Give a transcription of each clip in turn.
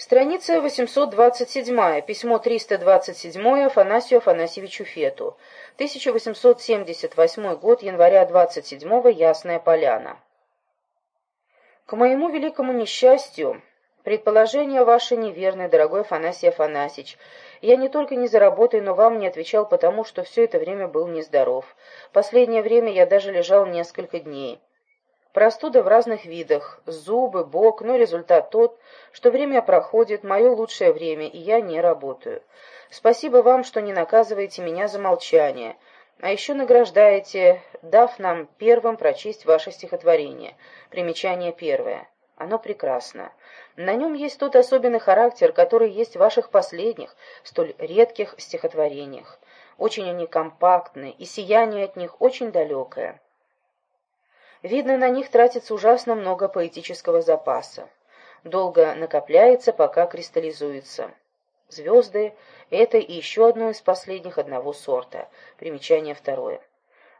Страница 827, письмо 327 Афанасию Афанасьевичу Фету. 1878 год, января 27 Ясная Поляна. К моему великому несчастью, предположение ваше неверное, дорогой Афанасий Афанасьевич. Я не только не заработаю, но вам не отвечал потому, что все это время был нездоров. Последнее время я даже лежал несколько дней. Простуда в разных видах, зубы, бок, но результат тот, что время проходит, мое лучшее время, и я не работаю. Спасибо вам, что не наказываете меня за молчание, а еще награждаете, дав нам первым прочесть ваше стихотворение. Примечание первое. Оно прекрасно. На нем есть тот особенный характер, который есть в ваших последних, столь редких стихотворениях. Очень они компактны, и сияние от них очень далекое. Видно, на них тратится ужасно много поэтического запаса. Долго накопляется, пока кристаллизуется. Звезды — это еще одно из последних одного сорта. Примечание второе.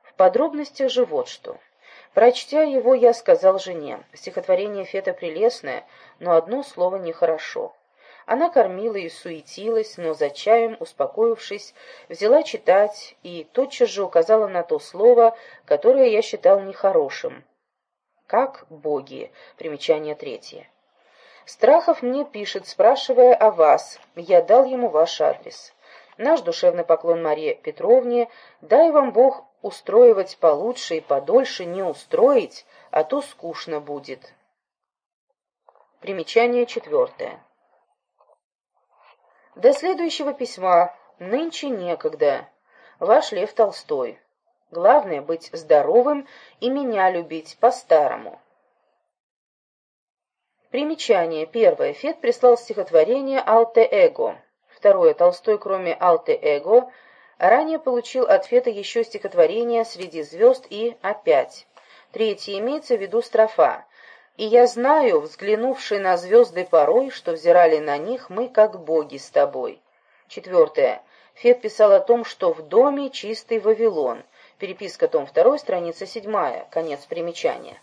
В подробностях же вот что. Прочтя его, я сказал жене, стихотворение Фета прелестное, но одно слово нехорошо. Она кормила и суетилась, но за чаем, успокоившись, взяла читать и тотчас же указала на то слово, которое я считал нехорошим. Как боги. Примечание третье. Страхов мне пишет, спрашивая о вас. Я дал ему ваш адрес. Наш душевный поклон Марии Петровне. Дай вам Бог устроивать получше и подольше не устроить, а то скучно будет. Примечание четвертое. До следующего письма. Нынче некогда. Ваш Лев Толстой. Главное — быть здоровым и меня любить по-старому. Примечание. Первое. Фет прислал стихотворение «Алте-эго». Второе. Толстой, кроме «Алте-эго», ранее получил от Фета еще стихотворение «Среди звезд» и «Опять». Третье. Имеется в виду строфа. И я знаю, взглянувший на звезды порой, что взирали на них мы, как боги с тобой. Четвертое. Фет писал о том, что в доме чистый Вавилон. Переписка, том 2, страница 7, конец примечания.